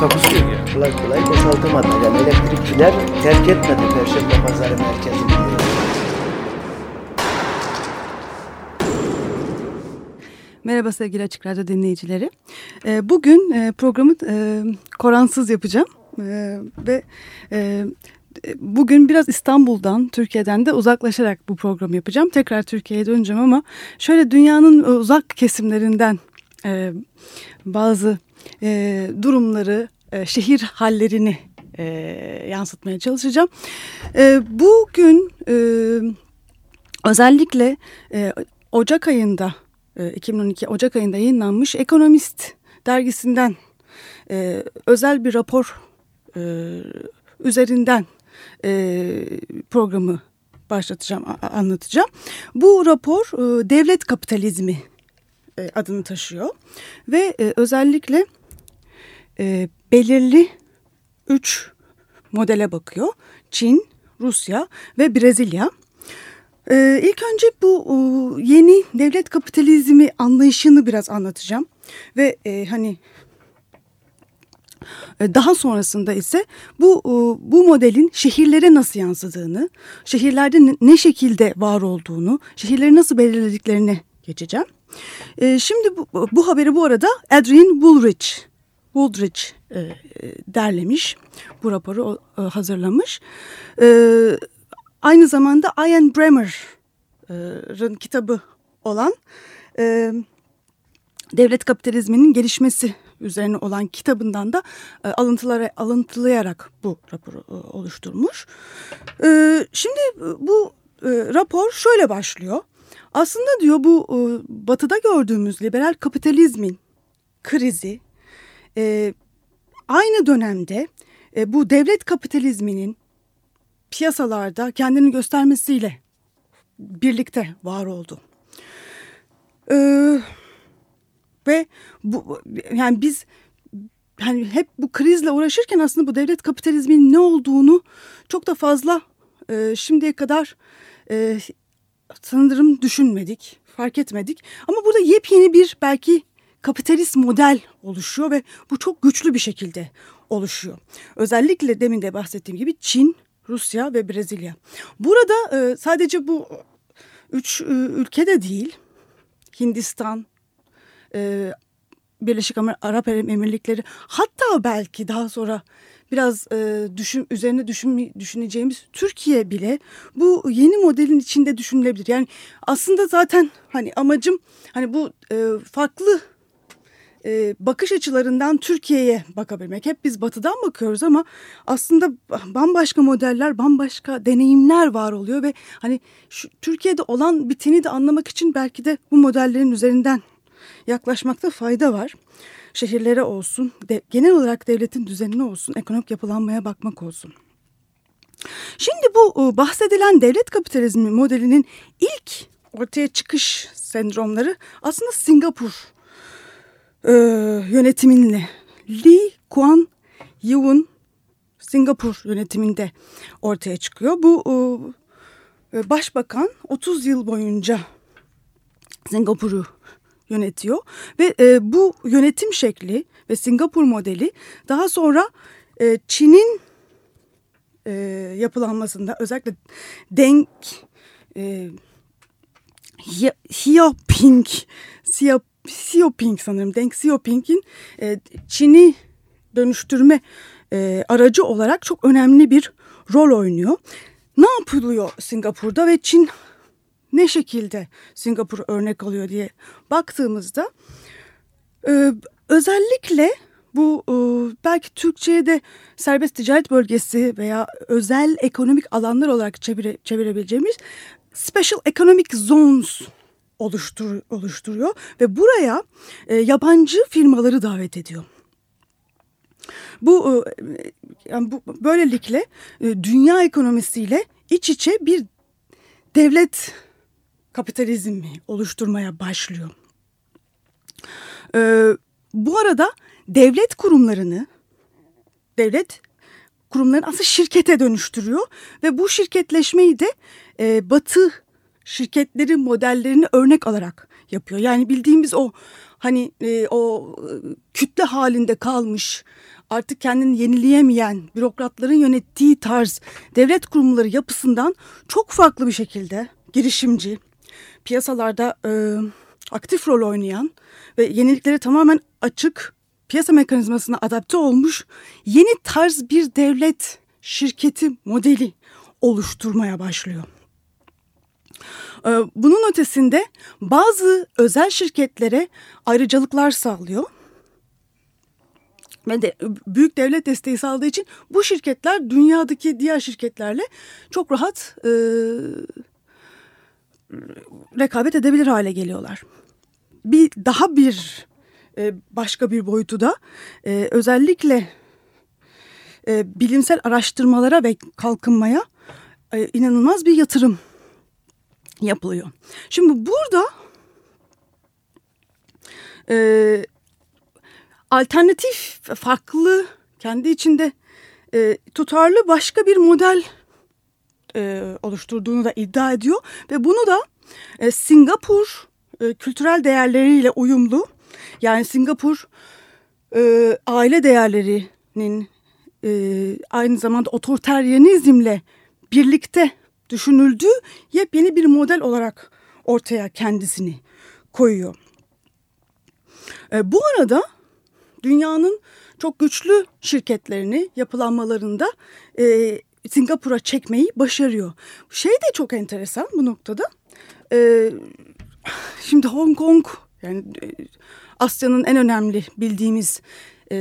Takusuyor ya. kolay kolay boşaltamadı. Yani elektrikçiler terk etmedi Perşembe Pazarı merkezini. Merhaba sevgili Açık Radyo dinleyicileri. Ee, Bugün e, programı e, Koransız yapacağım. E, Ve e, bugün biraz İstanbul'dan, Türkiye'den de uzaklaşarak bu programı yapacağım. Tekrar Türkiye'ye döneceğim ama şöyle dünyanın uzak kesimlerinden bazı e, durumları, e, şehir hallerini e, yansıtmaya çalışacağım. E, bugün e, özellikle e, Ocak ayında, e, 2012 Ocak ayında yayınlanmış Ekonomist dergisinden e, özel bir rapor e, üzerinden e, programı başlatacağım, anlatacağım. Bu rapor e, devlet kapitalizmi e, adını taşıyor ve e, özellikle e, belirli üç modele bakıyor. Çin, Rusya ve Brezilya. Ee, ilk önce bu yeni devlet kapitalizmi anlayışını biraz anlatacağım ve hani daha sonrasında ise bu bu modelin şehirlere nasıl yansıdığını, şehirlerde ne şekilde var olduğunu, şehirleri nasıl belirlediklerini geçeceğim. E, Şimdi bu, bu haberi bu arada Adrian Woolrich, Woolrich e, e, derlemiş, bu raporu e, hazırlamış. E, Aynı zamanda Ian Bremmer'ın kitabı olan e, Devlet Kapitalizminin Gelişmesi üzerine olan kitabından da e, alıntılara, alıntılayarak bu raporu e, oluşturmuş. E, şimdi bu e, rapor şöyle başlıyor. Aslında diyor bu e, batıda gördüğümüz liberal kapitalizmin krizi e, aynı dönemde e, bu devlet kapitalizminin piyasalarda kendini göstermesiyle birlikte var oldu. Ve bu yani biz yani hep bu krizle uğraşırken aslında bu devlet kapitalizminin ne olduğunu çok da fazla e, şimdiye kadar e, sanırım düşünmedik, fark etmedik. Ama burada yepyeni bir belki kapitalist model oluşuyor ve bu çok güçlü bir şekilde oluşuyor. Özellikle demin de bahsettiğim gibi Çin, Rusya ve Brezilya. Burada e, sadece bu üç e, ülke de değil, Hindistan, e, Birleşik Arap Emirlikleri, hatta belki daha sonra biraz e, düşün, üzerine düşün, düşüneceğimiz Türkiye bile bu yeni modelin içinde düşünülebilir. Yani aslında zaten hani amacım hani bu e, farklı e, bakış açılarından Türkiye'ye bakabilmek. Hep biz batıdan bakıyoruz ama aslında bambaşka modeller, bambaşka deneyimler var oluyor ve hani şu, Türkiye'de olan biteni de anlamak için belki de bu modellerin üzerinden yaklaşmakta fayda var. Şehirlere olsun, de, genel olarak devletin düzenine olsun, ekonomik yapılanmaya bakmak olsun. Şimdi bu e, bahsedilen devlet kapitalizmi modelinin ilk ortaya çıkış sendromları aslında Singapur e, yönetiminle Lee Kuan Yew'un Singapur yönetiminde ortaya çıkıyor. Bu e, başbakan 30 yıl boyunca Singapur'u yönetiyor ve e, bu yönetim şekli ve Singapur modeli daha sonra e, Çin'in e, yapılanmasında özellikle Deng e, Xi- Xiaoping Xia- Xiaoping sanırım Deng Xiaoping'in e, Çin'i dönüştürme e, aracı olarak çok önemli bir rol oynuyor. Ne yapılıyor Singapur'da ve Çin ne şekilde Singapur örnek alıyor diye baktığımızda e, özellikle bu e, belki Türkçe'ye de serbest ticaret bölgesi veya özel ekonomik alanlar olarak çevire, çevirebileceğimiz Special Economic Zones oluştur, oluşturuyor ve buraya e, yabancı firmaları davet ediyor. Bu yani bu böylelikle dünya ekonomisiyle iç içe bir devlet kapitalizmi oluşturmaya başlıyor. Ee, bu arada devlet kurumlarını devlet kurumlarını aslında şirkete dönüştürüyor ve bu şirketleşmeyi de e, Batı şirketleri modellerini örnek alarak yapıyor. Yani bildiğimiz o hani e, o e, kütle halinde kalmış artık kendini yenileyemeyen bürokratların yönettiği tarz devlet kurumları yapısından çok farklı bir şekilde girişimci, piyasalarda e, aktif rol oynayan ve yeniliklere tamamen açık piyasa mekanizmasına adapte olmuş yeni tarz bir devlet şirketi modeli oluşturmaya başlıyor. E, bunun ötesinde bazı özel şirketlere ayrıcalıklar sağlıyor ve de büyük devlet desteği sağladığı için bu şirketler dünyadaki diğer şirketlerle çok rahat e, rekabet edebilir hale geliyorlar. Bir daha bir e, başka bir boyutu da e, özellikle e, bilimsel araştırmalara ve kalkınmaya inanılmaz bir yatırım yapılıyor. Şimdi burada alternatif, farklı, kendi içinde tutarlı başka bir model e, oluşturduğunu da iddia ediyor. Ve bunu da e, Singapur e, kültürel değerleriyle uyumlu. Yani Singapur e, aile değerlerinin e, aynı zamanda otoriteryenizmle birlikte düşünüldüğü yepyeni bir model olarak ortaya kendisini koyuyor. E, bu arada dünyanın çok güçlü şirketlerini yapılanmalarında e, Singapur'a çekmeyi başarıyor. Şey de çok enteresan bu noktada. E, şimdi Hong Kong yani e, Asya'nın en önemli bildiğimiz e,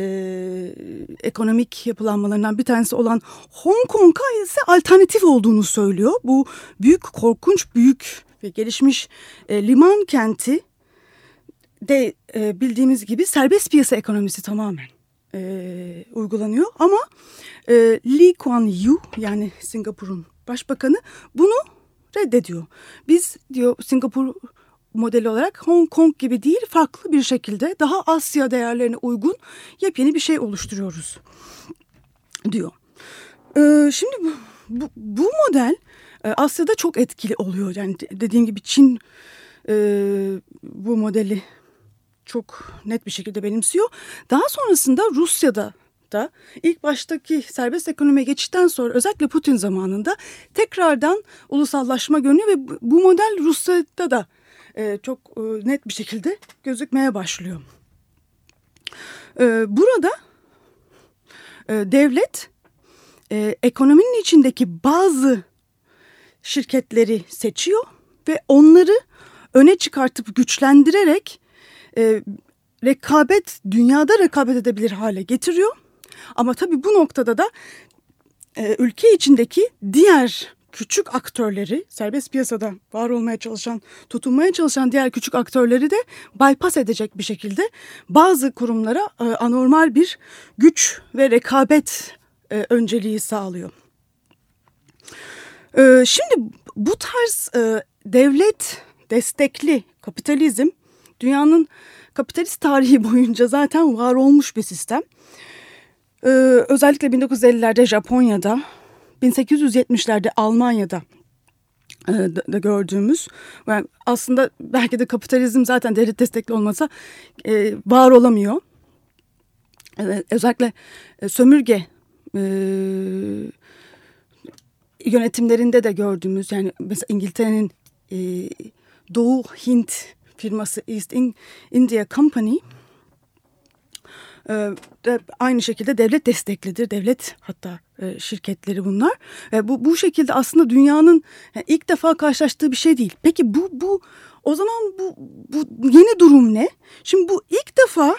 ekonomik yapılanmalarından bir tanesi olan Hong Kong'a ise alternatif olduğunu söylüyor. Bu büyük korkunç büyük ve gelişmiş e, liman kenti de e, bildiğimiz gibi serbest piyasa ekonomisi tamamen e, uygulanıyor. Ama e, Lee Kuan Yew yani Singapur'un başbakanı bunu reddediyor. Biz diyor Singapur modeli olarak Hong Kong gibi değil farklı bir şekilde daha Asya değerlerine uygun yepyeni bir şey oluşturuyoruz diyor. Ee, şimdi bu, bu, bu model e, Asya'da çok etkili oluyor. Yani dediğim gibi Çin e, bu modeli çok net bir şekilde benimsiyor. Daha sonrasında Rusya'da da ilk baştaki serbest ekonomiye geçişten sonra özellikle Putin zamanında tekrardan ulusallaşma görünüyor ve bu model Rusya'da da e, çok e, net bir şekilde gözükmeye başlıyor. E, burada e, devlet e, ekonominin içindeki bazı şirketleri seçiyor ve onları öne çıkartıp güçlendirerek e, rekabet dünyada rekabet edebilir hale getiriyor. Ama tabii bu noktada da e, ülke içindeki diğer küçük aktörleri serbest piyasada var olmaya çalışan, tutunmaya çalışan diğer küçük aktörleri de bypass edecek bir şekilde bazı kurumlara e, anormal bir güç ve rekabet e, önceliği sağlıyor. E, şimdi bu tarz e, devlet destekli kapitalizm dünyanın kapitalist tarihi boyunca zaten var olmuş bir sistem. Ee, özellikle 1950'lerde Japonya'da, 1870'lerde Almanya'da e, da gördüğümüz yani aslında belki de kapitalizm zaten devlet destekli olmasa e, var olamıyor. E, özellikle e, sömürge e, yönetimlerinde de gördüğümüz yani mesela İngiltere'nin e, Doğu Hint firması East India Company de aynı şekilde devlet desteklidir. Devlet hatta şirketleri bunlar. Bu bu şekilde aslında dünyanın ilk defa karşılaştığı bir şey değil. Peki bu bu o zaman bu bu yeni durum ne? Şimdi bu ilk defa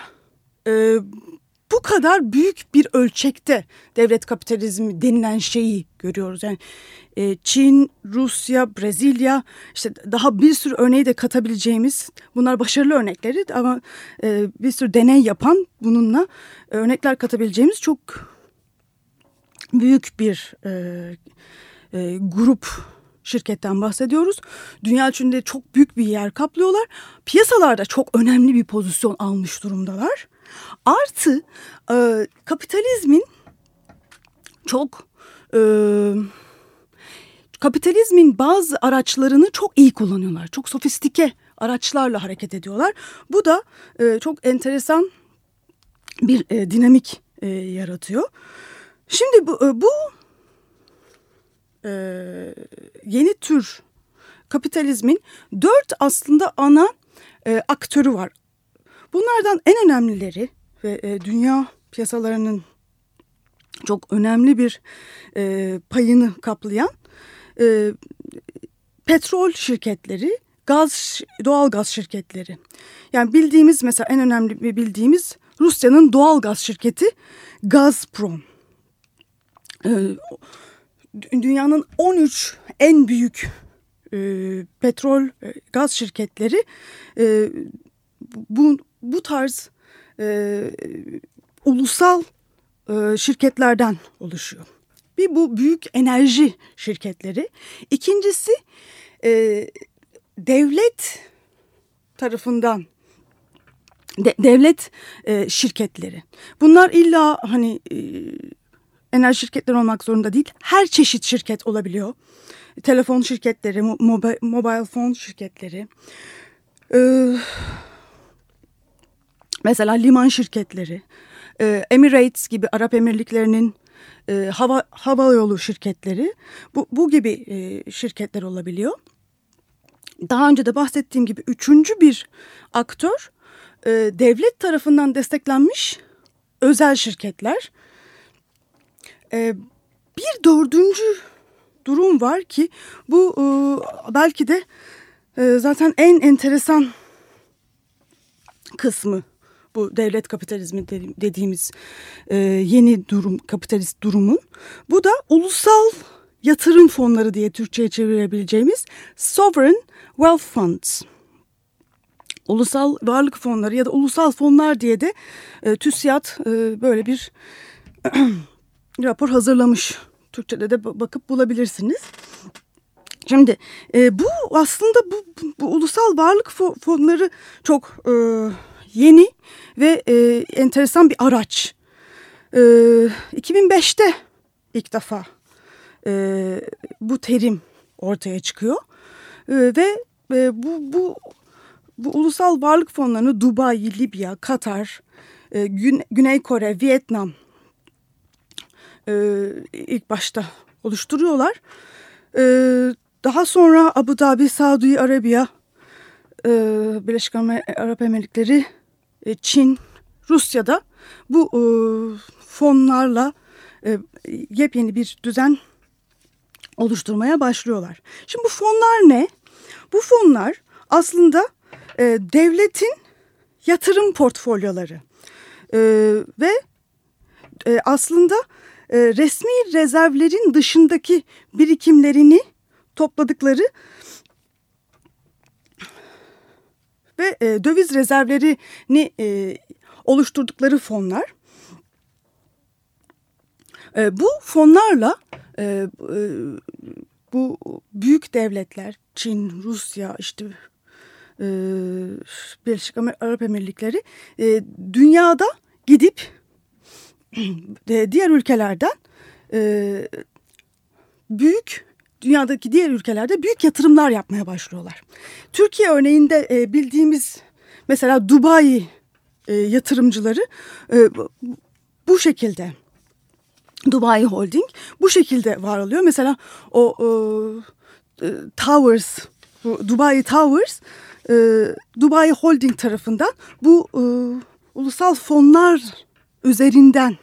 bu kadar büyük bir ölçekte devlet kapitalizmi denilen şeyi görüyoruz. Yani e, Çin, Rusya, Brezilya işte daha bir sürü örneği de katabileceğimiz bunlar başarılı örnekleri ama e, bir sürü deney yapan bununla örnekler katabileceğimiz çok büyük bir e, e, grup şirketten bahsediyoruz. Dünya içinde çok büyük bir yer kaplıyorlar. Piyasalarda çok önemli bir pozisyon almış durumdalar. Artı e, kapitalizmin çok e, kapitalizmin bazı araçlarını çok iyi kullanıyorlar. Çok sofistike araçlarla hareket ediyorlar. Bu da e, çok enteresan bir e, dinamik e, yaratıyor. Şimdi bu, e, bu e, yeni tür kapitalizmin dört aslında ana e, aktörü var. Bunlardan en önemlileri ve e, dünya piyasalarının çok önemli bir e, payını kaplayan e, petrol şirketleri, gaz doğal gaz şirketleri. Yani bildiğimiz mesela en önemli bir bildiğimiz Rusya'nın doğal gaz şirketi Gazprom. E, dünyanın 13 en büyük e, petrol e, gaz şirketleri e, bu bu tarz e, ulusal e, şirketlerden oluşuyor. Bir bu büyük enerji şirketleri. İkincisi e, devlet tarafından de, devlet e, şirketleri. Bunlar illa hani e, enerji şirketleri olmak zorunda değil. Her çeşit şirket olabiliyor. Telefon şirketleri, mobile, mobile phone şirketleri. Ee, mesela liman şirketleri. E, Emirates gibi Arap Emirlikleri'nin e, hava hava yolu şirketleri. Bu, bu gibi e, şirketler olabiliyor. Daha önce de bahsettiğim gibi üçüncü bir aktör devlet tarafından desteklenmiş özel şirketler. Bir dördüncü durum var ki bu belki de zaten en enteresan kısmı bu devlet kapitalizmi dediğimiz e, yeni durum kapitalist durumun. Bu da ulusal yatırım fonları diye Türkçe'ye çevirebileceğimiz sovereign wealth funds. Ulusal varlık fonları ya da ulusal fonlar diye de e, TÜSİAD e, böyle bir rapor hazırlamış. Türkçe'de de bakıp bulabilirsiniz. Şimdi e, bu aslında bu, bu, ulusal varlık fonları çok e, yeni ve e, enteresan bir araç. E, 2005'te ilk defa e, bu terim ortaya çıkıyor e, ve e, bu, bu bu ulusal varlık fonlarını Dubai, Libya, Katar, e, Gün, Güney Kore, Vietnam e, ilk başta oluşturuyorlar. E, daha sonra Abu Dhabi, Saudi Arabiya, e, Birleşik Arap Emirlikleri, Çin, Rusya'da bu e, fonlarla e, yepyeni bir düzen oluşturmaya başlıyorlar. Şimdi bu fonlar ne? Bu fonlar aslında e, devletin yatırım portfolyoları e, ve e, aslında e, resmi rezervlerin dışındaki birikimlerini topladıkları ve e, döviz rezervlerini e, oluşturdukları fonlar. E, bu fonlarla e, e, bu büyük devletler Çin, Rusya, işte e, Birleşik Arap Emirlikleri e, dünyada gidip e, diğer ülkelerden e, büyük dünyadaki diğer ülkelerde büyük yatırımlar yapmaya başlıyorlar. Türkiye örneğinde e, bildiğimiz mesela Dubai e, yatırımcıları e, bu şekilde Dubai Holding bu şekilde var oluyor. Mesela o e, e, Towers, Dubai Towers e, Dubai Holding tarafından bu e, ulusal fonlar üzerinden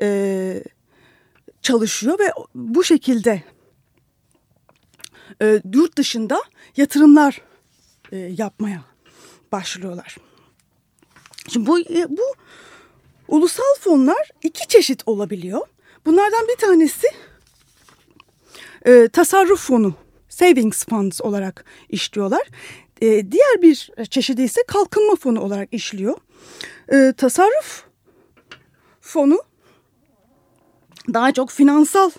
e, çalışıyor ve bu şekilde e, yurt dışında yatırımlar e, yapmaya başlıyorlar. Şimdi bu, e, bu ulusal fonlar iki çeşit olabiliyor. Bunlardan bir tanesi e, tasarruf fonu, savings funds olarak işliyorlar. E, diğer bir çeşidi ise kalkınma fonu olarak işliyor. E, tasarruf fonu daha çok finansal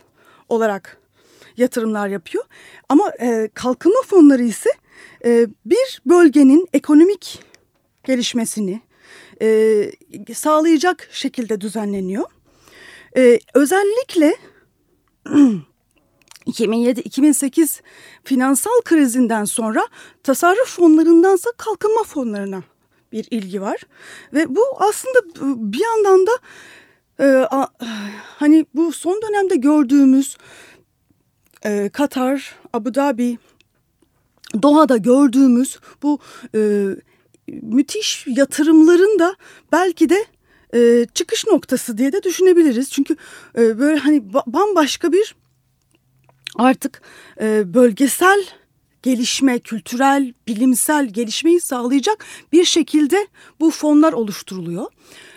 olarak yatırımlar yapıyor. Ama e, kalkınma fonları ise e, bir bölgenin ekonomik gelişmesini e, sağlayacak şekilde düzenleniyor. E, özellikle 2007-2008 finansal krizinden sonra tasarruf fonlarındansa kalkınma fonlarına bir ilgi var. Ve bu aslında bir yandan da e, a, hani bu son dönemde gördüğümüz e, Katar, Abu Dhabi, Doha'da gördüğümüz bu e, müthiş yatırımların da belki de e, çıkış noktası diye de düşünebiliriz. Çünkü e, böyle hani bambaşka bir artık e, bölgesel gelişme, kültürel, bilimsel gelişmeyi sağlayacak bir şekilde bu fonlar oluşturuluyor.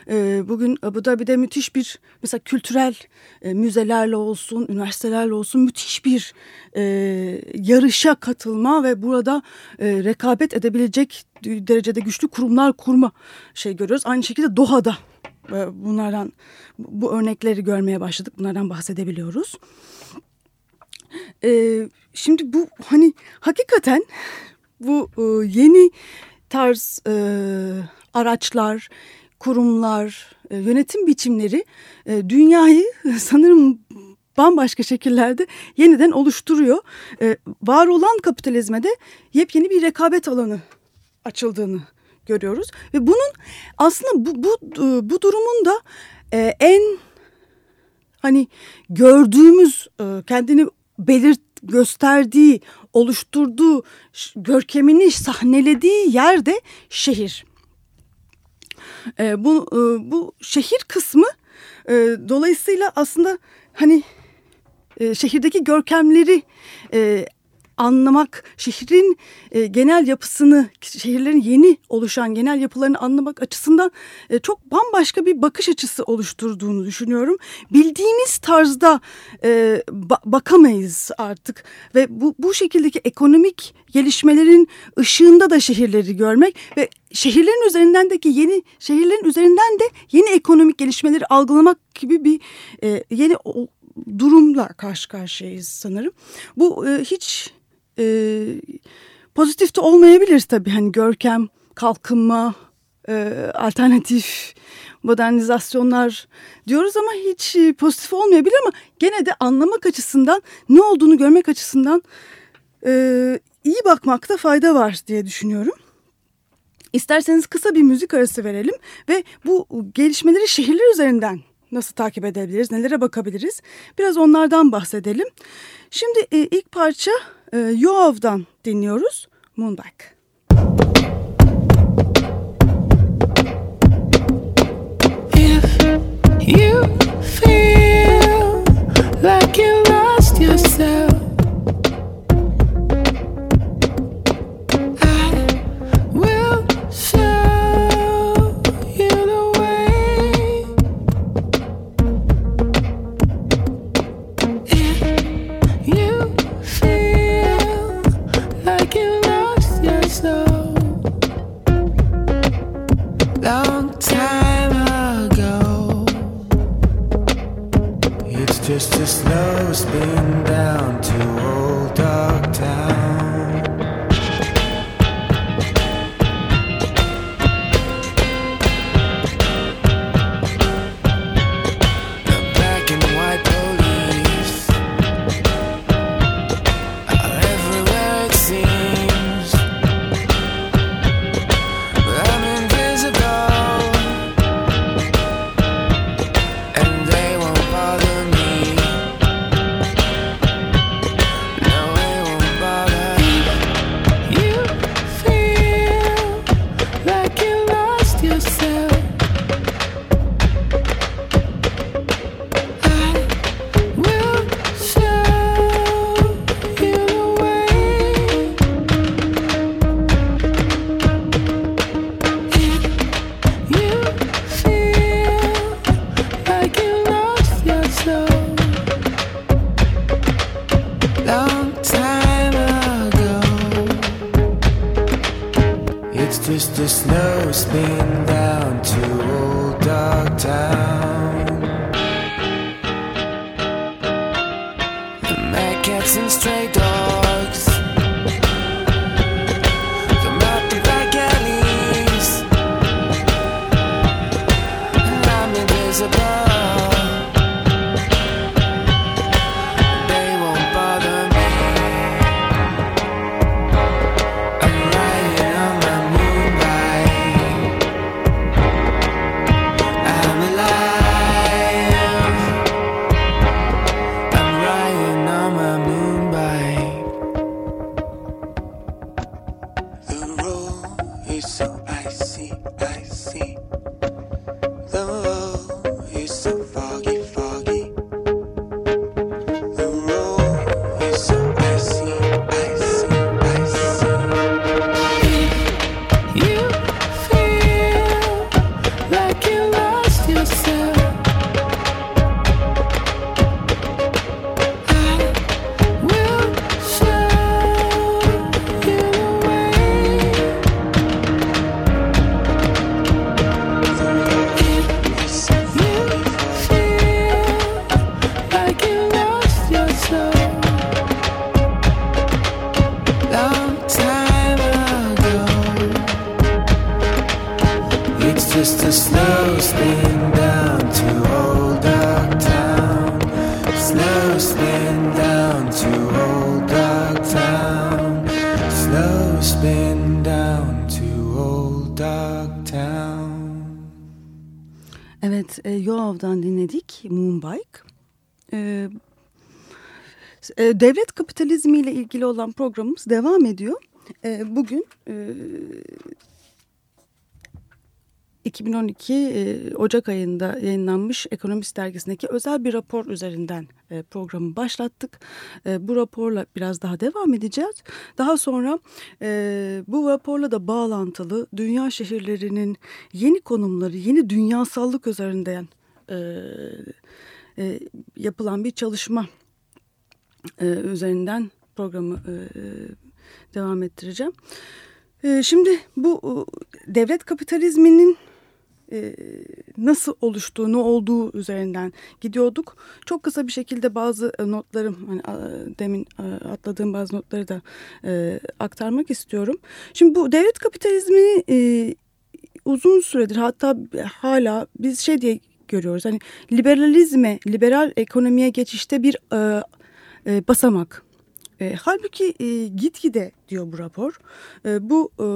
E, bugün Abu Dhabi'de müthiş bir mesela kültürel e, müzelerle olsun, üniversitelerle olsun müthiş bir e, yarışa katılma ve burada e, rekabet edebilecek derecede güçlü kurumlar kurma şey görüyoruz. Aynı şekilde Doha'da bunlardan bu örnekleri görmeye başladık. Bunlardan bahsedebiliyoruz. Şimdi bu hani hakikaten bu yeni tarz araçlar, kurumlar, e, yönetim biçimleri e, dünyayı sanırım bambaşka şekillerde yeniden oluşturuyor. E, var olan kapitalizme de yepyeni bir rekabet alanı açıldığını görüyoruz ve bunun aslında bu bu bu durumun da en hani gördüğümüz kendini belirt gösterdiği, oluşturduğu, görkemini sahnelediği yerde şehir. E, bu e, bu şehir kısmı e, dolayısıyla aslında hani e, şehirdeki görkemleri e, anlamak, şehrin e, genel yapısını, şehirlerin yeni oluşan genel yapılarını anlamak açısından e, çok bambaşka bir bakış açısı oluşturduğunu düşünüyorum. Bildiğimiz tarzda e, ba bakamayız artık ve bu, bu şekildeki ekonomik gelişmelerin ışığında da şehirleri görmek ve şehirlerin üzerindendeki yeni şehirlerin üzerinden de yeni ekonomik gelişmeleri algılamak gibi bir e, yeni durumla karşı karşıyayız sanırım. Bu e, hiç e, pozitif de olmayabilir tabii. Hani görkem, kalkınma, e, alternatif modernizasyonlar diyoruz ama hiç e, pozitif olmayabilir ama gene de anlamak açısından ne olduğunu görmek açısından e, iyi bakmakta fayda var diye düşünüyorum. İsterseniz kısa bir müzik arası verelim ve bu gelişmeleri şehirler üzerinden nasıl takip edebiliriz, nelere bakabiliriz biraz onlardan bahsedelim. Şimdi e, ilk parça e, Yoav'dan dinliyoruz Moonback. If you feel like you lost yourself just slow spin down to old I see, I see. İlgili olan programımız devam ediyor. E, bugün e, 2012 e, Ocak ayında yayınlanmış Ekonomist dergisindeki özel bir rapor üzerinden e, programı başlattık. E, bu raporla biraz daha devam edeceğiz. Daha sonra e, bu raporla da bağlantılı dünya şehirlerinin yeni konumları, yeni dünyasallık üzerinden e, e, yapılan bir çalışma e, üzerinden programı devam ettireceğim. Şimdi bu devlet kapitalizminin nasıl oluştuğu, ne olduğu üzerinden gidiyorduk. Çok kısa bir şekilde bazı notlarım, hani demin atladığım bazı notları da aktarmak istiyorum. Şimdi bu devlet kapitalizmini uzun süredir hatta hala biz şey diye görüyoruz. Hani liberalizme, liberal ekonomiye geçişte bir basamak. E, halbuki e, gitgide diyor bu rapor. E, bu e,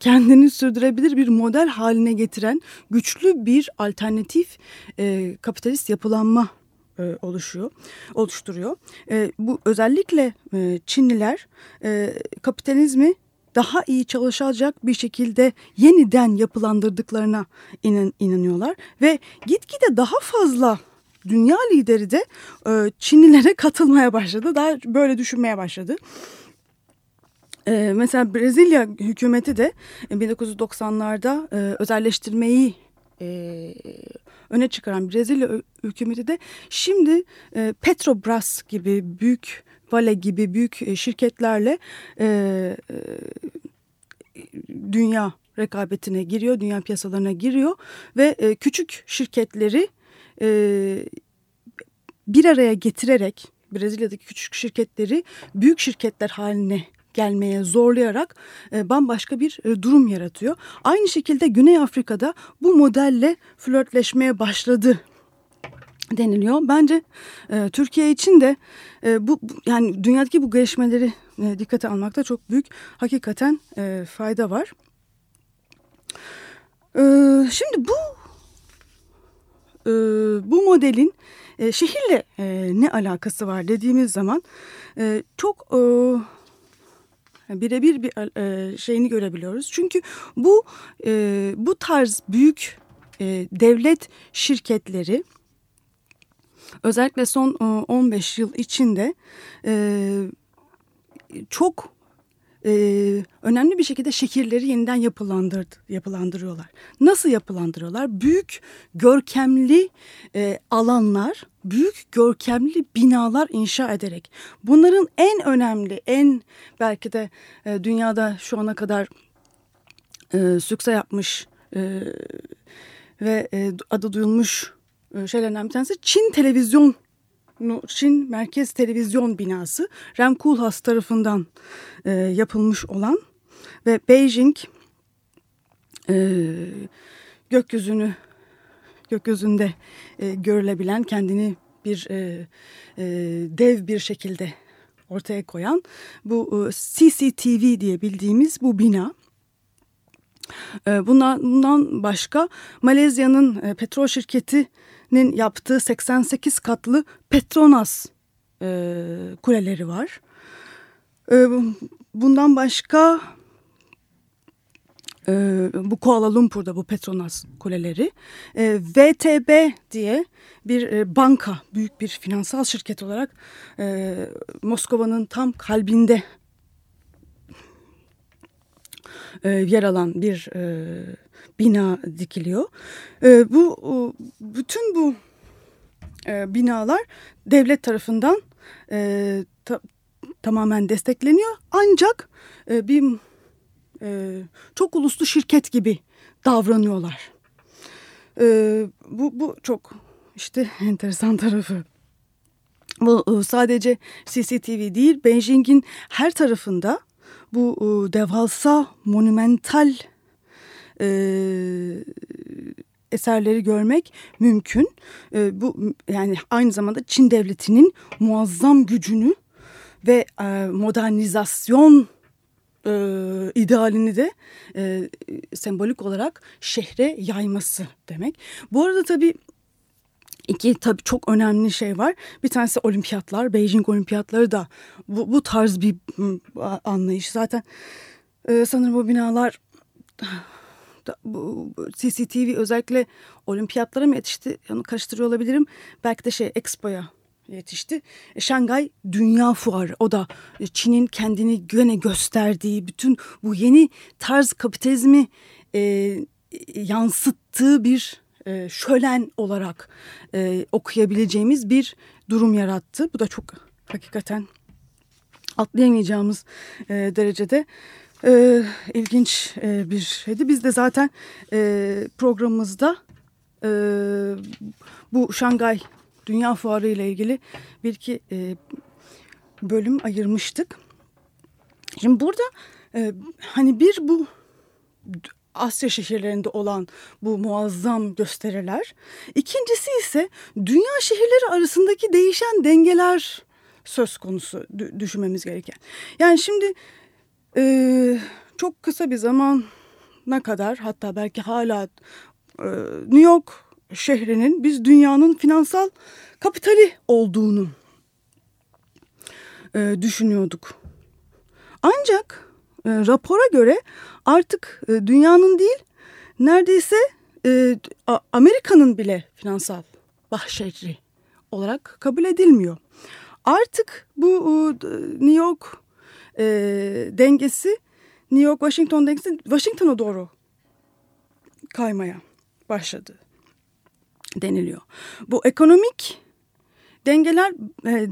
kendini sürdürebilir bir model haline getiren güçlü bir alternatif e, kapitalist yapılanma e, oluşuyor, oluşturuyor. E, bu özellikle e, Çinliler e, kapitalizmi daha iyi çalışacak bir şekilde yeniden yapılandırdıklarına inan, inanıyorlar ve gitgide daha fazla dünya lideri de e, Çinlilere katılmaya başladı. Daha böyle düşünmeye başladı. Ee, mesela Brezilya hükümeti de 1990'larda e, özelleştirmeyi e, öne çıkaran Brezilya hükümeti de şimdi e, Petrobras gibi büyük Vale gibi büyük e, şirketlerle e, e, dünya rekabetine giriyor, dünya piyasalarına giriyor ve e, küçük şirketleri e, bir araya getirerek Brezilya'daki küçük şirketleri büyük şirketler haline gelmeye zorlayarak e, bambaşka bir e, durum yaratıyor. Aynı şekilde Güney Afrika'da bu modelle flörtleşmeye başladı deniliyor. Bence e, Türkiye için de e, bu, yani dünyadaki bu gelişmeleri e, dikkate almakta çok büyük hakikaten e, fayda var. E, şimdi bu e, bu modelin e, şehirle e, ne alakası var dediğimiz zaman e, çok e, birebir bir e, şeyini görebiliyoruz. Çünkü bu e, bu tarz büyük e, devlet şirketleri özellikle son e, 15 yıl içinde e, çok e, önemli bir şekilde şehirleri yeniden yapılandırdı, yapılandırıyorlar. Nasıl yapılandırıyorlar? Büyük görkemli e, alanlar, büyük görkemli binalar inşa ederek. Bunların en önemli, en belki de e, dünyada şu ana kadar e, sükse yapmış e, ve e, adı duyulmuş e, şeylerden bir tanesi Çin televizyon Çin Merkez Televizyon Binası Rem Koolhaas tarafından e, yapılmış olan ve Beijing e, gökyüzünü gökyüzünde e, görülebilen kendini bir e, e, dev bir şekilde ortaya koyan bu e, CCTV diye bildiğimiz bu bina. E, bundan, bundan başka Malezya'nın e, petrol şirketinin yaptığı 88 katlı Petronas e, kuleleri var. E, bundan başka e, bu Kuala Lumpur'da bu Petronas kuleleri. E, VTB diye bir e, banka, büyük bir finansal şirket olarak e, Moskova'nın tam kalbinde e, yer alan bir e, bina dikiliyor. E, bu bütün bu binalar devlet tarafından ta, tamamen destekleniyor. Ancak bir çok uluslu şirket gibi davranıyorlar. Bu, bu çok işte enteresan tarafı. Bu sadece CCTV değil, Beijing'in her tarafında bu e, devasa, monumental e, eserleri görmek mümkün. E, bu yani aynı zamanda Çin devletinin muazzam gücünü ve e, modernizasyon e, idealini de e, sembolik olarak şehre yayması demek. Bu arada tabii iki tabii çok önemli şey var. Bir tanesi olimpiyatlar, Beijing olimpiyatları da bu, bu tarz bir anlayış. Zaten e, sanırım bu binalar bu, CCTV özellikle olimpiyatlara mı yetişti? Onu karıştırıyor olabilirim. Belki de şey Expo'ya yetişti. E, Şangay Dünya Fuarı o da e, Çin'in kendini gene gösterdiği bütün bu yeni tarz kapitalizmi e, yansıttığı bir e, şölen olarak e, okuyabileceğimiz bir durum yarattı. Bu da çok hakikaten atlayamayacağımız e, derecede ilginç bir şeydi. Biz de zaten programımızda bu Şangay Dünya Fuarı ile ilgili bir iki bölüm ayırmıştık. Şimdi burada hani bir bu Asya şehirlerinde olan bu muazzam gösteriler. İkincisi ise dünya şehirleri arasındaki değişen dengeler söz konusu düşünmemiz gereken. Yani şimdi e, çok kısa bir zamana kadar hatta belki hala e, New York şehrinin biz dünyanın finansal kapitali olduğunu e, düşünüyorduk. Ancak e, rapora göre artık e, dünyanın değil neredeyse e, Amerika'nın bile finansal bahşehri olarak kabul edilmiyor. Artık bu e, New York e, dengesi New York-Washington dengesi Washington'a doğru kaymaya başladı deniliyor. Bu ekonomik dengeler e,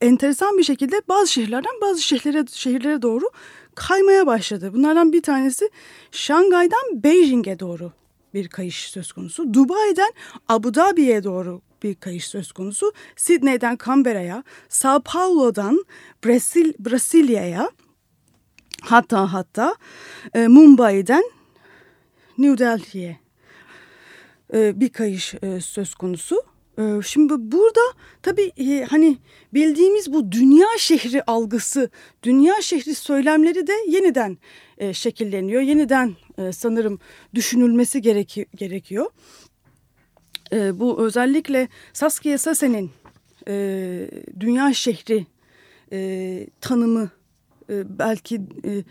enteresan bir şekilde bazı şehirlerden bazı şehirlere, şehirlere doğru kaymaya başladı. Bunlardan bir tanesi Şangay'dan Beijing'e doğru bir kayış söz konusu. Dubai'den Abu Dhabi'ye doğru bir kayış söz konusu. Sydney'den Canberra'ya, Sao Paulo'dan Brasil, Brasilya'ya hatta hatta e, Mumbai'den New Delhi'ye e, bir kayış e, söz konusu. E, şimdi burada tabii e, hani bildiğimiz bu dünya şehri algısı, dünya şehri söylemleri de yeniden e, şekilleniyor. Yeniden e, sanırım düşünülmesi gereki, gerekiyor. Bu özellikle Saskia Sasen'in dünya şehri tanımı e, belki e,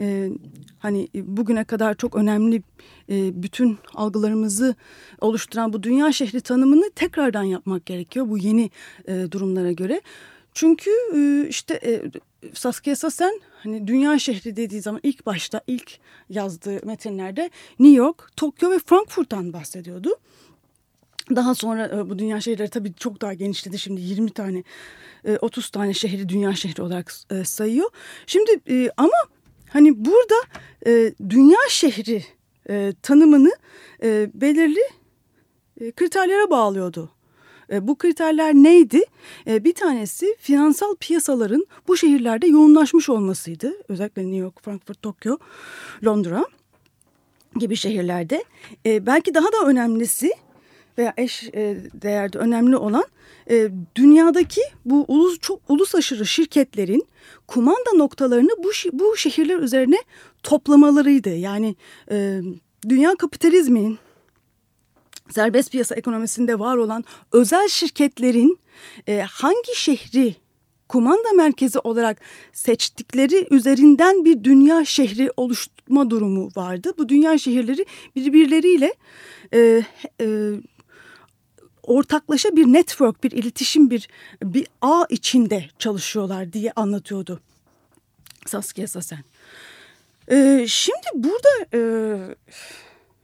e, hani bugüne kadar çok önemli bütün algılarımızı oluşturan bu dünya şehri tanımını tekrardan yapmak gerekiyor bu yeni durumlara göre. Çünkü işte e, Saskia Sassen hani dünya şehri dediği zaman ilk başta ilk yazdığı metinlerde New York, Tokyo ve Frankfurt'tan bahsediyordu. Daha sonra e, bu dünya şehirleri tabii çok daha genişledi. Şimdi 20 tane, 30 e, tane şehri dünya şehri olarak e, sayıyor. Şimdi ama hani burada dünya şehri tanımını belirli kriterlere bağlıyordu. Bu kriterler neydi? Bir tanesi finansal piyasaların bu şehirlerde yoğunlaşmış olmasıydı. Özellikle New York, Frankfurt, Tokyo, Londra gibi şehirlerde. Belki daha da önemlisi veya eş e, değerde önemli olan e, dünyadaki bu ulus çok ulus aşırı şirketlerin kumanda noktalarını bu bu şehirler üzerine toplamalarıydı. Yani e, dünya kapitalizminin serbest piyasa ekonomisinde var olan özel şirketlerin hangi şehri kumanda merkezi olarak seçtikleri üzerinden bir dünya şehri oluşturma durumu vardı. Bu dünya şehirleri birbirleriyle e, e, ortaklaşa bir network, bir iletişim, bir bir ağ içinde çalışıyorlar diye anlatıyordu Saskia Sassen. Ee, şimdi burada e,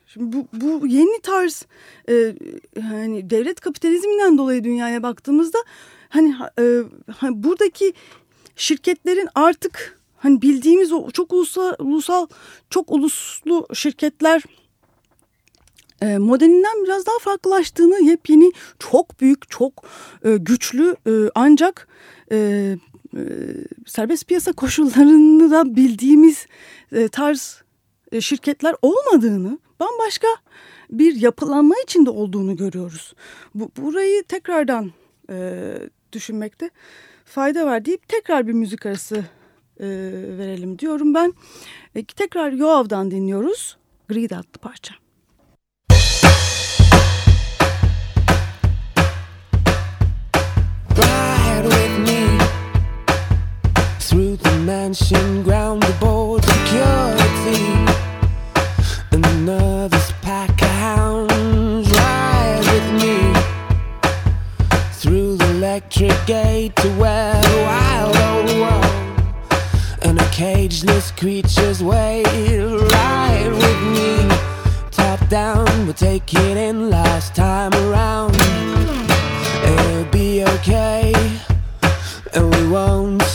şimdi bu, bu yeni tarz e, hani devlet kapitalizminden dolayı dünyaya baktığımızda hani e, buradaki şirketlerin artık hani bildiğimiz o çok ulusal, ulusal çok uluslu şirketler e, modelinden biraz daha farklılaştığını yepyeni çok büyük çok e, güçlü e, ancak serbest piyasa koşullarını da bildiğimiz tarz şirketler olmadığını bambaşka bir yapılanma içinde olduğunu görüyoruz. Bu, burayı tekrardan e, düşünmekte fayda var deyip tekrar bir müzik arası e, verelim diyorum ben. E, tekrar Yoav'dan dinliyoruz. Greed adlı parça. Mansion, ground the board security. Another pack of hounds ride with me through the electric gate to where the wild old world and a cageless creature's wait. Ride with me, top down, we'll take it in last time around. It'll be okay, and we won't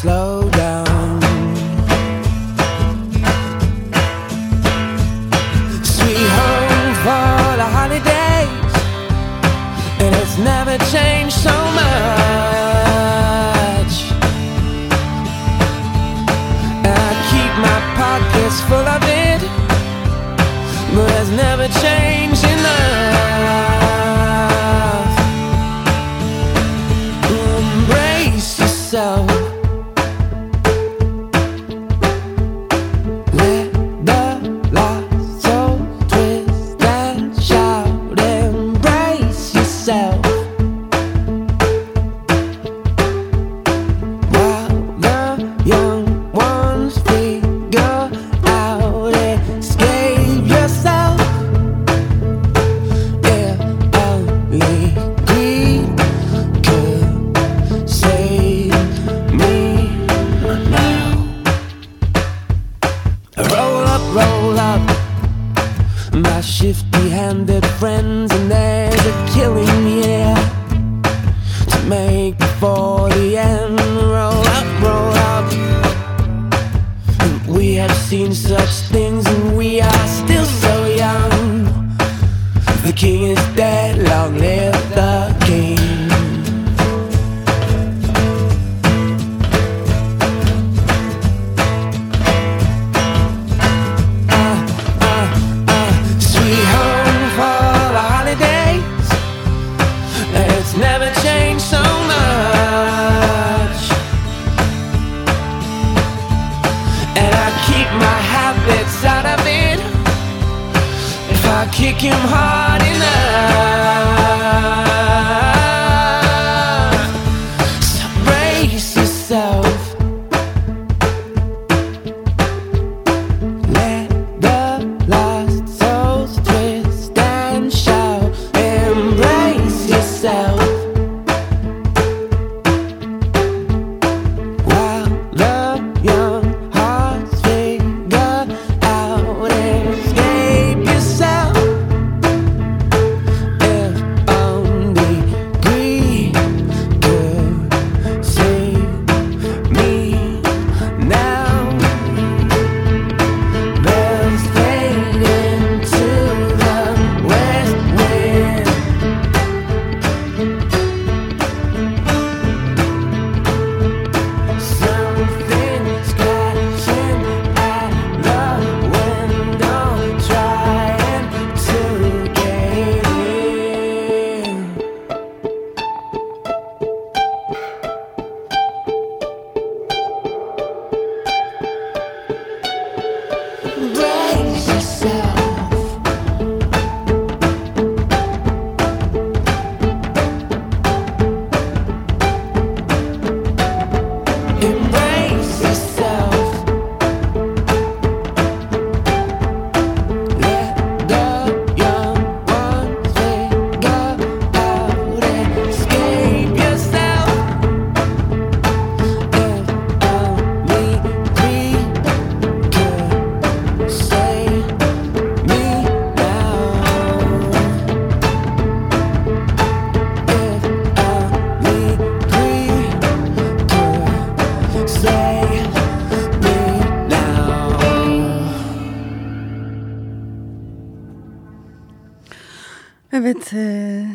Evet, e,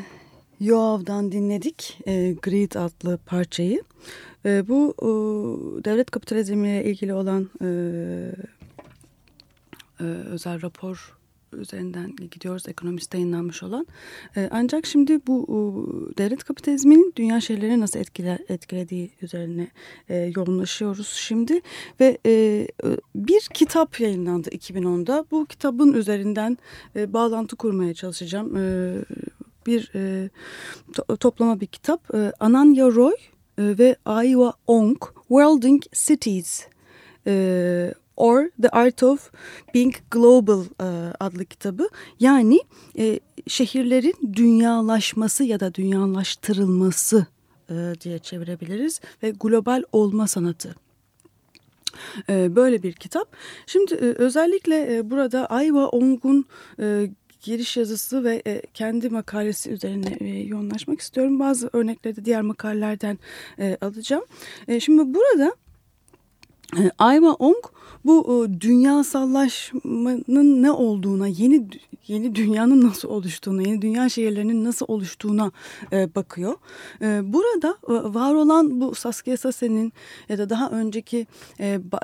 Yoav'dan dinledik e, Greed adlı parçayı. E, bu e, devlet kapitalizmiyle ilgili olan e, e, özel rapor üzerinden gidiyoruz ekonomiste yayınlanmış olan. E, ancak şimdi bu e, devlet kapitalizminin dünya şehirlerini nasıl etkile, etkilediği üzerine e, yoğunlaşıyoruz şimdi. Ve e, bir kitap yayınlandı 2010'da. Bu kitabın üzerinden e, bağlantı kurmaya çalışacağım. Bir to toplama bir kitap. Ananya Roy ve Aiwa Ong Worlding Cities or The Art of Being Global e, adlı kitabı. Yani e, şehirlerin dünyalaşması ya da dünyalaştırılması e, diye çevirebiliriz ve global olma sanatı. Böyle bir kitap. Şimdi özellikle burada Ayva Ong'un giriş yazısı ve kendi makalesi üzerine yoğunlaşmak istiyorum. Bazı örnekleri de diğer makalelerden alacağım. Şimdi burada Ayva Ong bu e, dünyasallaşmanın ne olduğuna, yeni yeni dünyanın nasıl oluştuğuna, yeni dünya şehirlerinin nasıl oluştuğuna e, bakıyor. E, burada var olan bu Saskia Sassen'in ya da daha önceki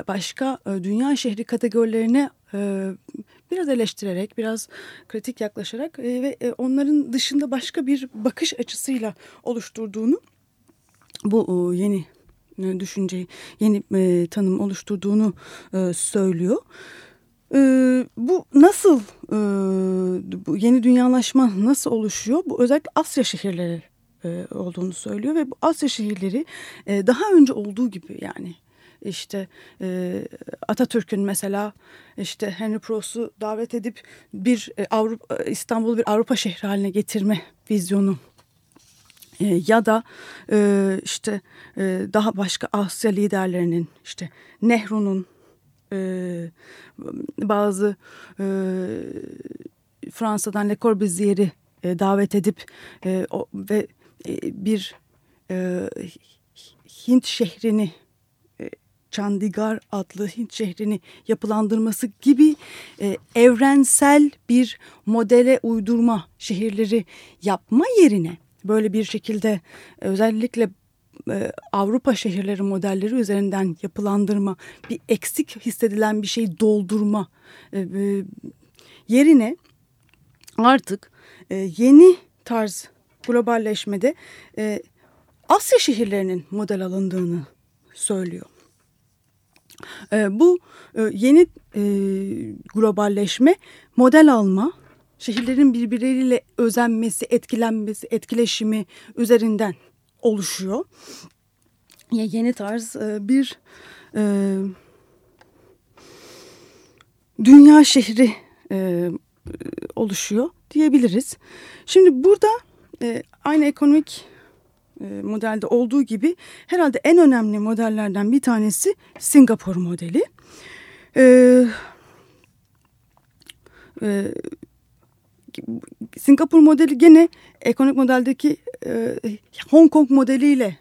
başka dünya şehri kategorilerine biraz eleştirerek, biraz kritik yaklaşarak ve onların dışında başka bir bakış açısıyla oluşturduğunu bu yeni düşünceyi, yeni e, tanım oluşturduğunu e, söylüyor. E, bu nasıl, e, bu yeni dünyalaşma nasıl oluşuyor? Bu özellikle Asya şehirleri e, olduğunu söylüyor ve bu Asya şehirleri e, daha önce olduğu gibi yani işte e, Atatürk'ün mesela işte Henry Prost'u davet edip bir e, Avrupa İstanbul'u bir Avrupa şehri haline getirme vizyonu e, ya da e, işte e, daha başka Asya liderlerinin işte Nehru'nun e, bazı e, Fransa'dan Le Corbusier'i e, davet edip e, o, ve e, bir e, Hint şehrini e, adlı Hint şehrini yapılandırması gibi e, evrensel bir modele uydurma şehirleri yapma yerine böyle bir şekilde özellikle e, Avrupa şehirleri modelleri üzerinden yapılandırma, bir eksik hissedilen bir şeyi doldurma e, e, yerine artık yeni tarz globalleşmede Asya şehirlerinin model alındığını söylüyor. Bu yeni globalleşme model alma şehirlerin birbirleriyle özenmesi, etkilenmesi, etkileşimi üzerinden oluşuyor. Yeni tarz e, bir e, dünya şehri e, oluşuyor diyebiliriz. Şimdi burada aynı ekonomik modelde olduğu gibi herhalde en önemli modellerden bir tanesi Singapur modeli. Ee, e, Singapur modeli gene ekonomik modeldeki e, Hong Kong modeliyle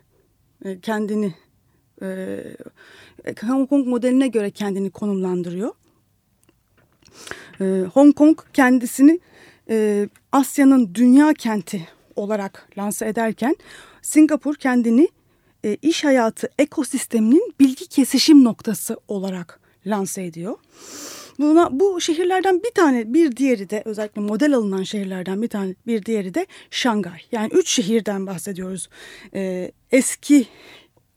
e, kendini e, Hong Kong modeline göre kendini konumlandırıyor. E, Hong Kong kendisini e, Asya'nın dünya kenti olarak lanse ederken Singapur kendini e, iş hayatı ekosisteminin bilgi kesişim noktası olarak lanse ediyor. Buna, bu şehirlerden bir tane bir diğeri de özellikle model alınan şehirlerden bir tane bir diğeri de Şangay. Yani üç şehirden bahsediyoruz. Ee, eski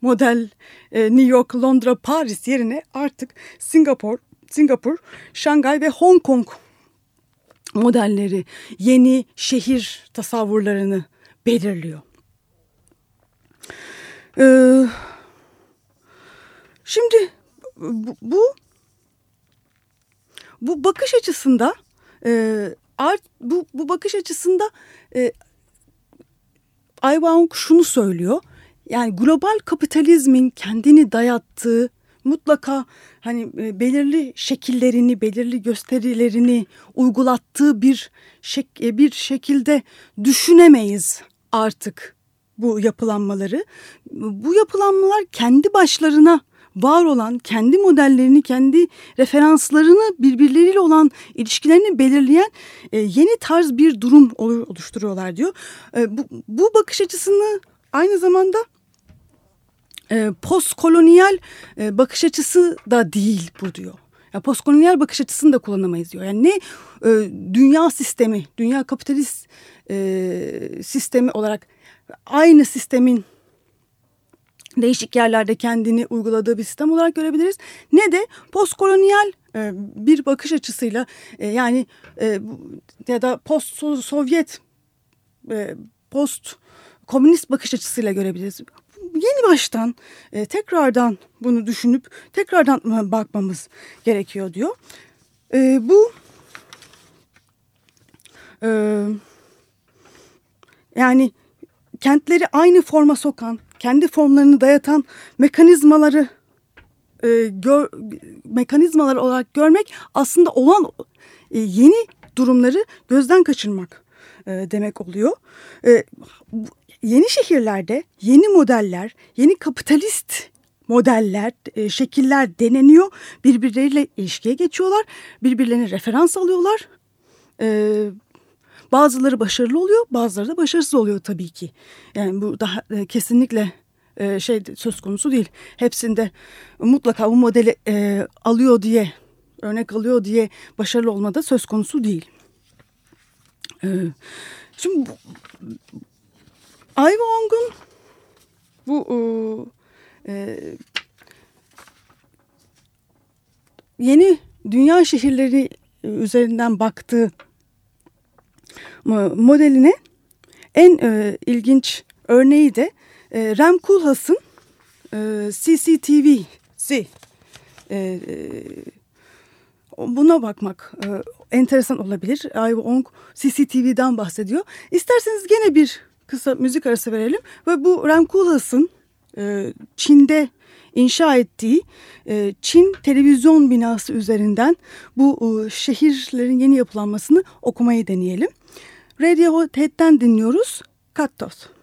model e, New York, Londra, Paris yerine artık Singapur, Singapur, Şangay ve Hong Kong modelleri yeni şehir tasavvurlarını belirliyor. Ee, şimdi bu, bu bu bakış açısında e, art, bu, bu bakış açısında e, Ayvaung şunu söylüyor. Yani global kapitalizmin kendini dayattığı mutlaka hani e, belirli şekillerini, belirli gösterilerini uygulattığı bir şek e, bir şekilde düşünemeyiz artık bu yapılanmaları. Bu yapılanmalar kendi başlarına var olan kendi modellerini, kendi referanslarını birbirleriyle olan ilişkilerini belirleyen e, yeni tarz bir durum oluşturuyorlar diyor. E, bu, bu bakış açısını aynı zamanda e, postkolonyal e, bakış açısı da değil bu diyor. Ya postkolonyal bakış açısını da kullanamayız diyor. Yani ne e, dünya sistemi, dünya kapitalist e, sistemi olarak aynı sistemin değişik yerlerde kendini uyguladığı bir sistem olarak görebiliriz. Ne de postkolonyal e, bir bakış açısıyla e, yani e, ya da post Sovyet post komünist bakış açısıyla görebiliriz. Yeni baştan tekrardan bunu düşünüp tekrardan bakmamız gerekiyor diyor. Bu yani kentleri aynı forma sokan, kendi formlarını dayatan mekanizmaları e, gör, mekanizmalar olarak görmek aslında olan e, yeni durumları gözden kaçırmak e, demek oluyor. E, yeni şehirlerde yeni modeller, yeni kapitalist modeller, e, şekiller deneniyor. Birbirleriyle ilişkiye geçiyorlar. Birbirlerine referans alıyorlar. E, bazıları başarılı oluyor, bazıları da başarısız oluyor tabii ki. Yani bu daha e, kesinlikle e, şey söz konusu değil. Hepsinde mutlaka bu modeli e, alıyor diye, örnek alıyor diye başarılı olmada söz konusu değil. E, şimdi Ayva Ong'un bu e, yeni dünya şehirleri üzerinden baktığı modeline en e, ilginç örneği de e, Rem Koolhaas'ın e, CCTV'si. E, e, buna bakmak e, enteresan olabilir. Ayva Ong CCTV'den bahsediyor. İsterseniz gene bir kısa müzik arası verelim ve bu Rem Koolhaas'ın e, Çin'de inşa ettiği e, Çin televizyon binası üzerinden bu e, şehirlerin yeni yapılanmasını okumayı deneyelim. Radiohead'den dinliyoruz. Kattos.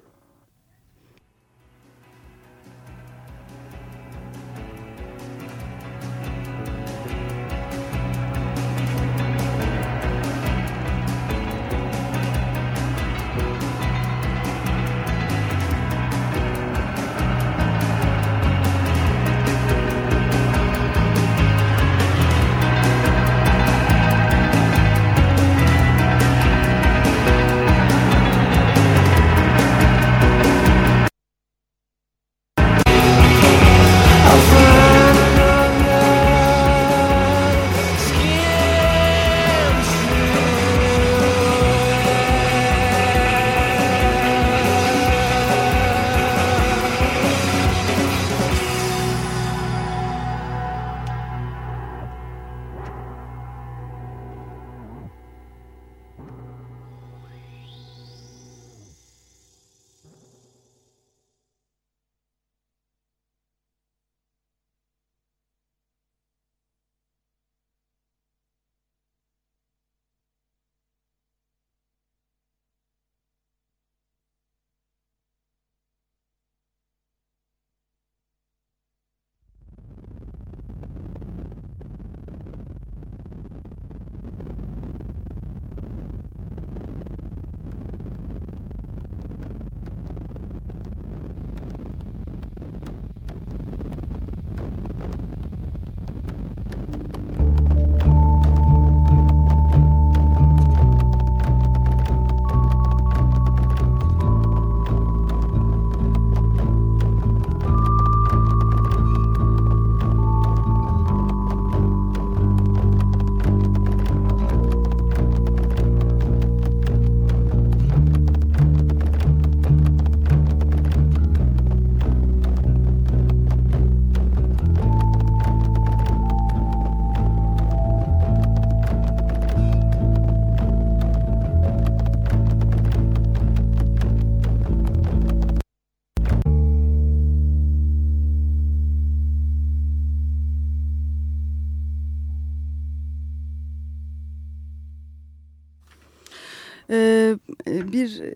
Bir e,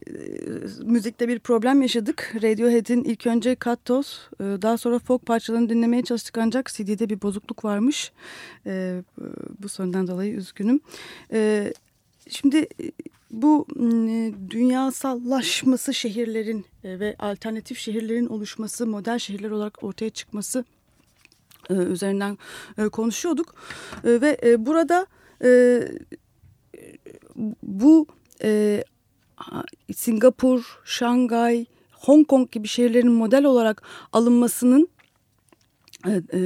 müzikte bir problem yaşadık. Radiohead'in ilk önce Cut e, daha sonra folk parçalarını dinlemeye çalıştık ancak CD'de bir bozukluk varmış. E, bu sorundan dolayı üzgünüm. E, şimdi e, bu e, dünyasallaşması şehirlerin e, ve alternatif şehirlerin oluşması, model şehirler olarak ortaya çıkması e, üzerinden e, konuşuyorduk. E, ve e, burada e, bu e, Singapur, Şangay, Hong Kong gibi şehirlerin model olarak alınmasının e, e,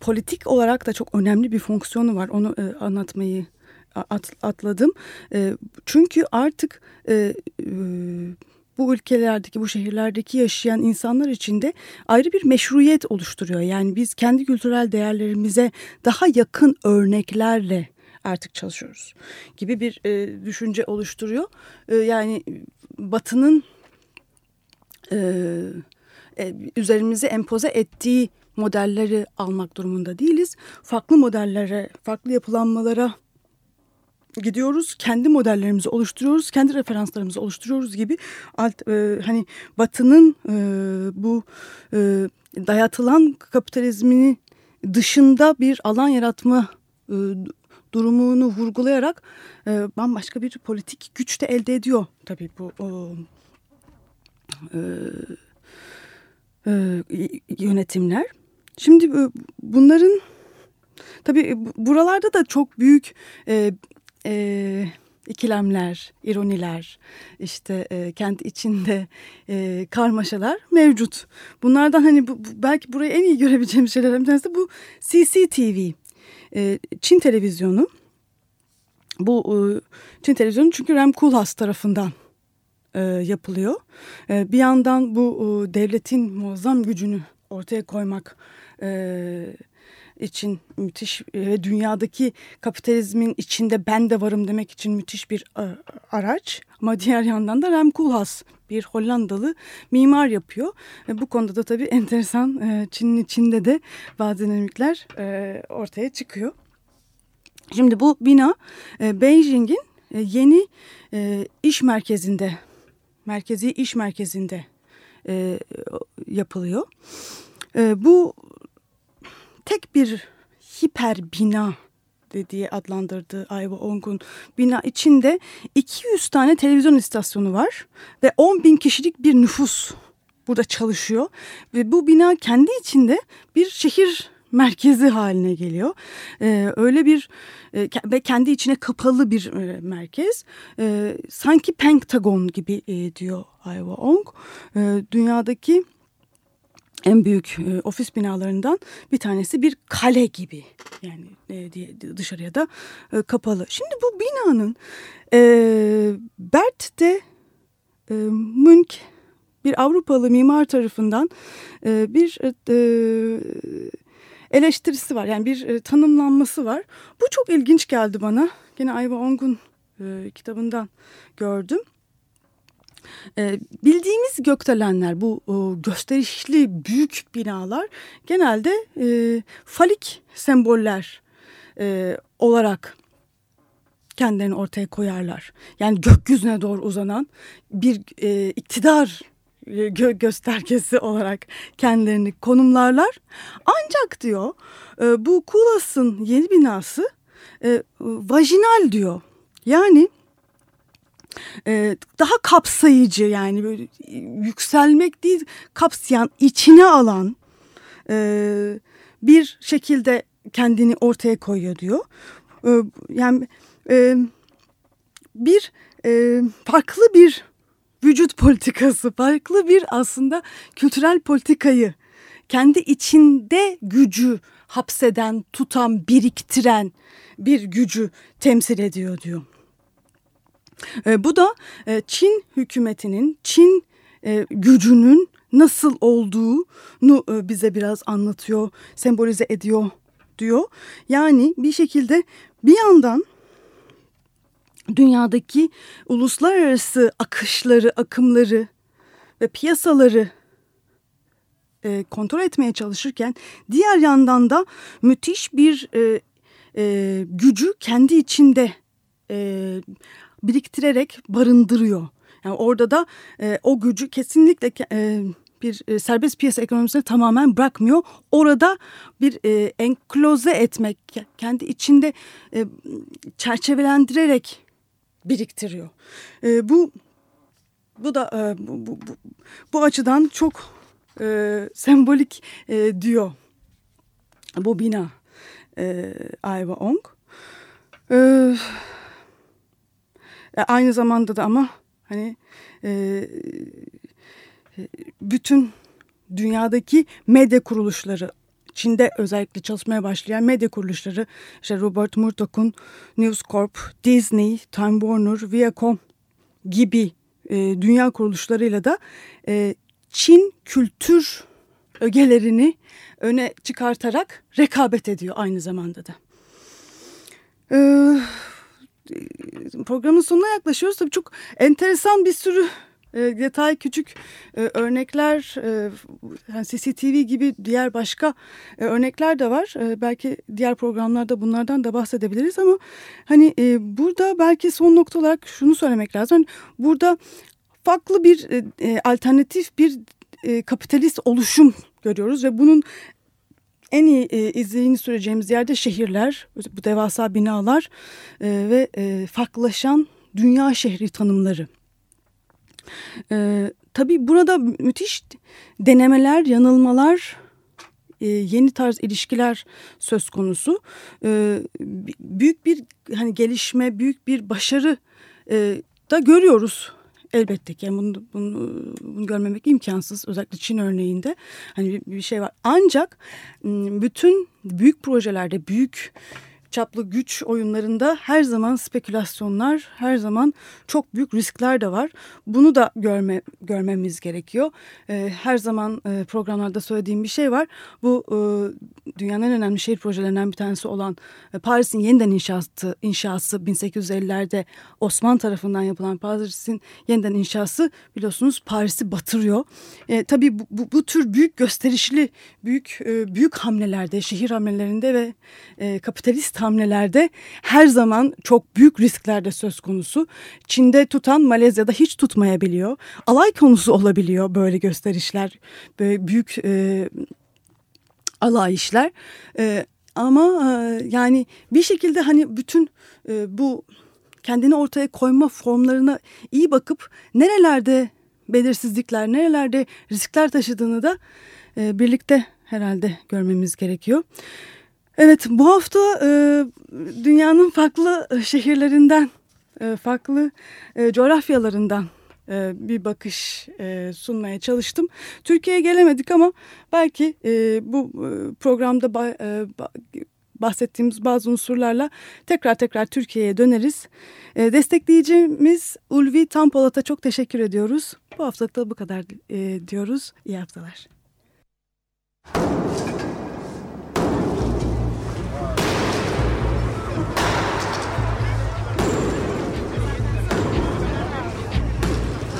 politik olarak da çok önemli bir fonksiyonu var. Onu e, anlatmayı at, atladım. E, çünkü artık e, e, bu ülkelerdeki, bu şehirlerdeki yaşayan insanlar için de ayrı bir meşruiyet oluşturuyor. Yani biz kendi kültürel değerlerimize daha yakın örneklerle artık çalışıyoruz gibi bir e, düşünce oluşturuyor. E, yani Batı'nın e, e, üzerimize empoze ettiği modelleri almak durumunda değiliz. Farklı modellere, farklı yapılanmalara gidiyoruz. Kendi modellerimizi oluşturuyoruz, kendi referanslarımızı oluşturuyoruz gibi alt, e, hani Batı'nın e, bu e, dayatılan kapitalizmini dışında bir alan yaratma e, durumunu vurgulayarak e, bambaşka bir politik güç de elde ediyor tabii bu o, e, e, yönetimler. Şimdi e, bunların tabii buralarda da çok büyük e, e, ikilemler, ironiler, işte e, kent içinde e, karmaşalar mevcut. Bunlardan hani bu, belki burayı en iyi görebileceğimiz şeylerden bir tanesi bu CCTV. E, Çin televizyonu. Bu e, Çin televizyonu çünkü Rem Koolhaas tarafından e, yapılıyor. E, bir yandan bu devletin muazzam gücünü ortaya koymak için müthiş ve dünyadaki kapitalizmin içinde ben de varım demek için müthiş bir araç. Ama diğer yandan da Rem Koolhaas bir Hollandalı mimar yapıyor. E, bu konuda da tabii enteresan e, Çin'in içinde de bazı dinamikler e, ortaya çıkıyor. Şimdi bu bina e, Beijing'in e, yeni e, iş merkezinde, merkezi iş merkezinde e, yapılıyor. E, bu tek bir hiper bina diye adlandırdığı Ayva Ong'un bina içinde 200 tane televizyon istasyonu var ve 10 bin kişilik bir nüfus burada çalışıyor ve bu bina kendi içinde bir şehir merkezi haline geliyor. Ee, öyle bir e, ve kendi içine kapalı bir e, merkez. E, sanki Pentagon gibi e, diyor Ayva Ong. E, dünyadaki en büyük e, ofis binalarından bir tanesi bir kale gibi yani e, diye dışarıya da e, kapalı. Şimdi bu binanın e, Bert de e, Münch bir Avrupalı mimar tarafından e, bir e, eleştirisi var yani bir e, tanımlanması var. Bu çok ilginç geldi bana. Yine Ayva Ongun e, kitabından gördüm. E, bildiğimiz gökdelenler bu e, gösterişli büyük binalar genelde e, falik semboller e, olarak kendilerini ortaya koyarlar. Yani gökyüzüne doğru uzanan bir e, iktidar e, gö göstergesi olarak kendilerini konumlarlar. Ancak diyor e, bu Kulas'ın yeni binası e, vajinal diyor. Yani e, daha kapsayıcı yani böyle yükselmek değil kapsayan içine alan e, bir şekilde kendini ortaya koyuyor diyor. E, yani e, bir e, farklı bir vücut politikası, farklı bir aslında kültürel politikayı kendi içinde gücü hapseden, tutan, biriktiren bir gücü temsil ediyor diyor. E, bu da e, Çin hükümetinin, Çin e, gücünün nasıl olduğunu e, bize biraz anlatıyor, sembolize ediyor diyor. Yani bir şekilde bir yandan dünyadaki uluslararası akışları, akımları ve piyasaları e, kontrol etmeye çalışırken diğer yandan da müthiş bir e, e, gücü kendi içinde e, biriktirerek barındırıyor. Yani orada da e, o gücü kesinlikle e, bir e, serbest piyasa ekonomisine tamamen bırakmıyor. Orada bir e, enkloze etmek, kendi içinde e, çerçevelendirerek biriktiriyor. E, bu bu da e, bu, bu, bu, bu açıdan çok e, sembolik e, diyor bu bina e, Ayva Ong. E, aynı zamanda da ama hani e, bütün dünyadaki medya kuruluşları Çin'de özellikle çalışmaya başlayan medya kuruluşları işte Robert Murdoch'un News Corp, Disney, Time Warner, Viacom gibi e, dünya kuruluşlarıyla da e, Çin kültür ögelerini öne çıkartarak rekabet ediyor aynı zamanda da. Ee, programın sonuna yaklaşıyoruz. Tabii çok enteresan bir sürü e, detay küçük e, örnekler e, yani CCTV gibi diğer başka örnekler de var. Belki diğer programlarda bunlardan da bahsedebiliriz ama hani burada belki son nokta olarak şunu söylemek lazım. Yani burada farklı bir alternatif bir kapitalist oluşum görüyoruz ve bunun en iyi e, izleyini süreceğimiz yerde şehirler, bu devasa binalar e, ve e, farklılaşan dünya şehri tanımları. E, tabii burada müthiş denemeler, yanılmalar, e, yeni tarz ilişkiler söz konusu. E, büyük bir hani gelişme, büyük bir başarı e, da görüyoruz elbette ki. Yani bunu, bunu, bunu görmemek imkansız. Özellikle Çin örneğinde. Hani bir, bir şey var. Ancak bütün büyük projelerde büyük çaplı güç oyunlarında her zaman spekülasyonlar, her zaman çok büyük riskler de var. Bunu da görme, görmemiz gerekiyor. E, her zaman e, programlarda söylediğim bir şey var. Bu e, dünyanın en önemli şehir projelerinden bir tanesi olan e, Paris'in yeniden inşası, inşası 1850'lerde Osmanlı tarafından yapılan Paris'in yeniden inşası biliyorsunuz Paris'i batırıyor. E, tabii bu, bu, bu tür büyük gösterişli, büyük e, büyük hamlelerde, şehir hamlelerinde ve e, kapitalist hamlelerde her zaman çok büyük risklerde söz konusu. Çin'de tutan Malezya'da hiç tutmayabiliyor. Alay konusu olabiliyor böyle gösterişler, böyle büyük e, alay işler. E, ama e, yani bir şekilde hani bütün e, bu kendini ortaya koyma formlarına iyi bakıp nerelerde belirsizlikler, nerelerde riskler taşıdığını da e, birlikte herhalde görmemiz gerekiyor. Evet bu hafta e, dünyanın farklı şehirlerinden, e, farklı e, coğrafyalarından e, bir bakış e, sunmaya çalıştım. Türkiye'ye gelemedik ama belki e, bu e, programda ba, e, bahsettiğimiz bazı unsurlarla tekrar tekrar Türkiye'ye döneriz. E, destekleyicimiz Ulvi Tampolat'a çok teşekkür ediyoruz. Bu haftalık da bu kadar e, diyoruz. İyi haftalar.